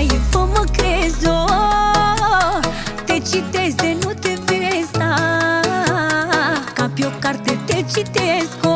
mai fă-mă crezi Te citesc de nu te vezi da. Ca pe o carte te citesc